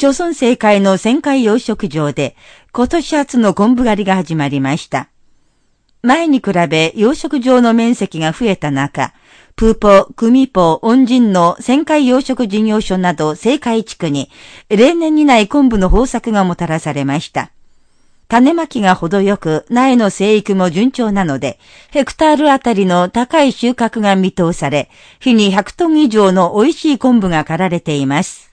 朝鮮政界の旋回養殖場で、今年初の昆布狩りが始まりました。前に比べ養殖場の面積が増えた中、プーポ、クミポ、恩人の旋回養殖事業所など政界地区に、例年にない昆布の豊作がもたらされました。種まきが程よく、苗の生育も順調なので、ヘクタールあたりの高い収穫が見通され、日に100トン以上の美味しい昆布が刈られています。